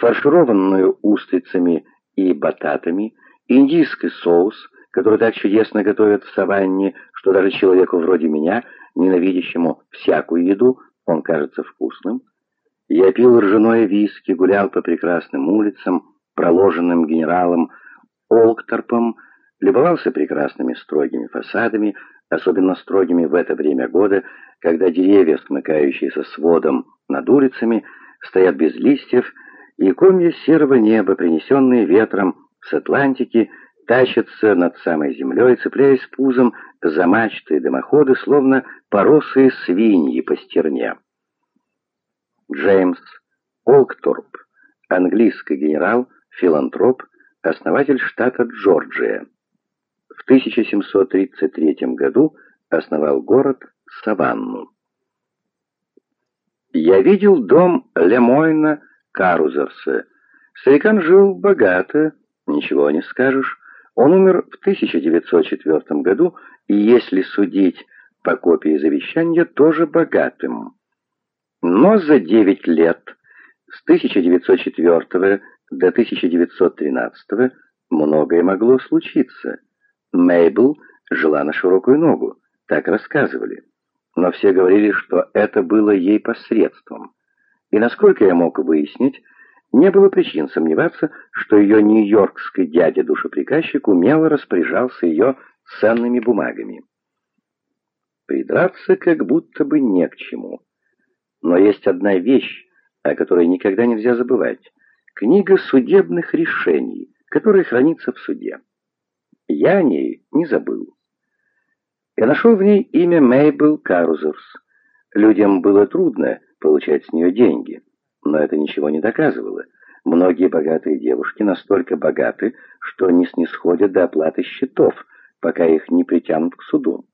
фаршированную устрицами и бататами, индийский соус, который так чудесно готовят в саванне, что даже человеку вроде меня, ненавидящему всякую еду, он кажется вкусным. Я пил ржаное виски, гулял по прекрасным улицам, проложенным генералом Олкторпом, любовался прекрасными строгими фасадами, особенно строгими в это время года, когда деревья, смыкающиеся сводом над улицами, стоят без листьев, и комья серого неба, принесенные ветром с Атлантики, тащатся над самой землей, цепляясь пузом за мачты и дымоходы, словно поросые свиньи по стерне. Джеймс Олкторп, английский генерал, филантроп, основатель штата Джорджия. В 1733 году основал город Саванну. Я видел дом Лемойна Карузерса. Старикан жил богато, ничего не скажешь. Он умер в 1904 году, и если судить по копии завещания, тоже богатым. Но за 9 лет, с 1904 до 1913, многое могло случиться. Мейбл жила на широкую ногу, так рассказывали. Но все говорили, что это было ей посредством. И насколько я мог выяснить, не было причин сомневаться, что ее нью-йоркский дядя-душеприказчик умело распоряжался ее ценными бумагами. Придраться как будто бы не к чему. Но есть одна вещь, о которой никогда нельзя забывать. Книга судебных решений, которая хранится в суде. Я о ней не забыл. Я нашел в ней имя Мейбл Карузерс. Людям было трудно получать с нее деньги, но это ничего не доказывало. Многие богатые девушки настолько богаты, что не снисходят до оплаты счетов, пока их не притянут к суду.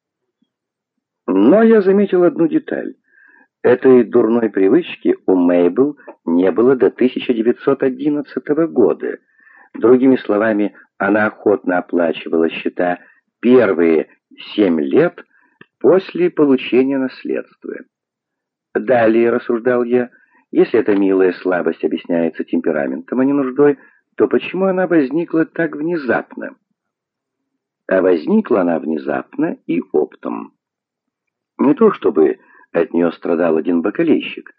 Но я заметил одну деталь. Этой дурной привычки у Мейбл не было до 1911 года. Другими словами, она охотно оплачивала счета первые семь лет после получения наследства. Далее, рассуждал я, если эта милая слабость объясняется темпераментом, а не нуждой, то почему она возникла так внезапно? А возникла она внезапно и оптом. Не то чтобы от нее страдал один бакалейщик.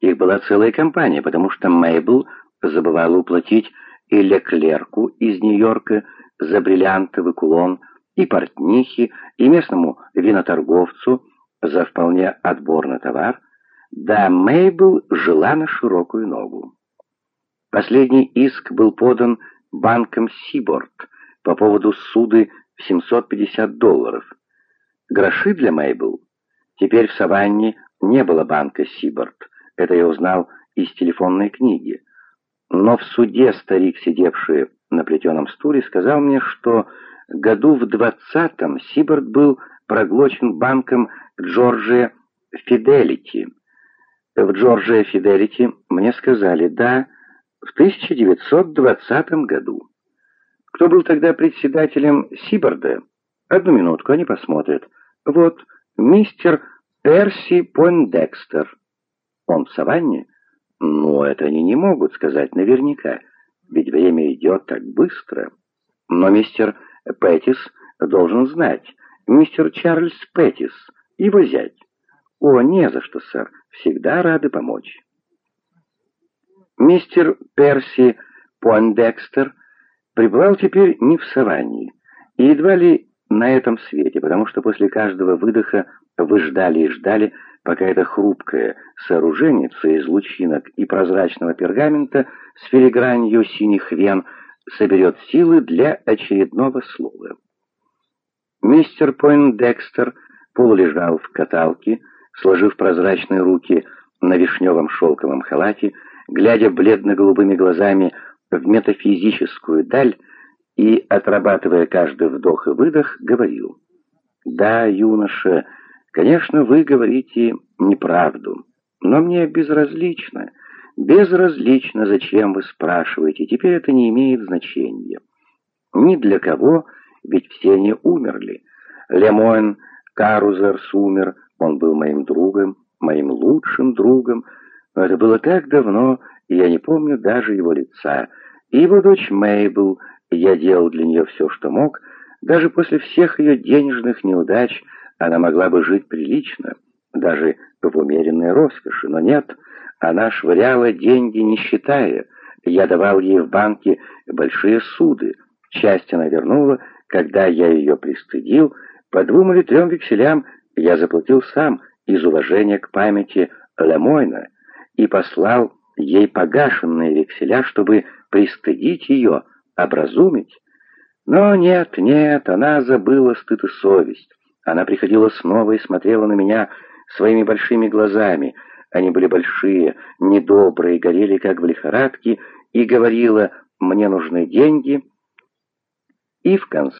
Их была целая компания, потому что Мейбл забывала уплатить и Леклерку из Нью-Йорка за бриллиантовый кулон, и портнихе, и местному виноторговцу за вполне отборный товар, да Мейбл жила на широкую ногу. Последний иск был подан банком Сиборд по поводу суды в 750 долларов. Гроши для Мейбл. Теперь в Саванне не было банка Сиборд. Это я узнал из телефонной книги. Но в суде старик, сидевший на плетеном стуле, сказал мне, что году в двадцатом Сиборд был проглочен банком Джорджия Фиделити. В Джорджия Фиделити мне сказали «да» в 1920 году. Кто был тогда председателем Сиборда? Одну минутку, они посмотрят. Вот, мистер Перси Пойндекстер. Он в саванне? Ну, это они не могут сказать наверняка, ведь время идет так быстро. Но мистер Пэтис должен знать. Мистер Чарльз Пэтис, его зять. О, не за что, сэр. Всегда рады помочь. Мистер Перси Пойндекстер пребывал теперь не в саванне, и едва ли на этом свете, потому что после каждого выдоха вы ждали и ждали, пока это хрупкое сооружение из лучинок и прозрачного пергамента с филигранью синих вен соберет силы для очередного слова. Мистер Пойндекстер полулежал в каталке, сложив прозрачные руки на вишневом шелковом халате, глядя бледно-голубыми глазами в метафизическую даль и, отрабатывая каждый вдох и выдох, говорил. «Да, юноша, конечно, вы говорите неправду, но мне безразлично». Безразлично, зачем вы спрашиваете, теперь это не имеет значения. Ни для кого, ведь все они умерли. Лемоин Карузерс умер, он был моим другом, моим лучшим другом, но это было так давно, и я не помню даже его лица. И его дочь Мейбл, я делал для нее все, что мог, даже после всех ее денежных неудач она могла бы жить прилично, даже в умеренной роскоши, но нет, она швыряла деньги, не считая. Я давал ей в банке большие суды. Часть она вернула, когда я ее пристыдил. По двум или трем векселям я заплатил сам из уважения к памяти Лемойна и послал ей погашенные векселя, чтобы пристыдить ее, образумить. Но нет, нет, она забыла стыд и совесть. Она приходила снова и смотрела на меня своими большими глазами. Они были большие, недобрые, горели как в лихорадке, и говорила «мне нужны деньги». И в конце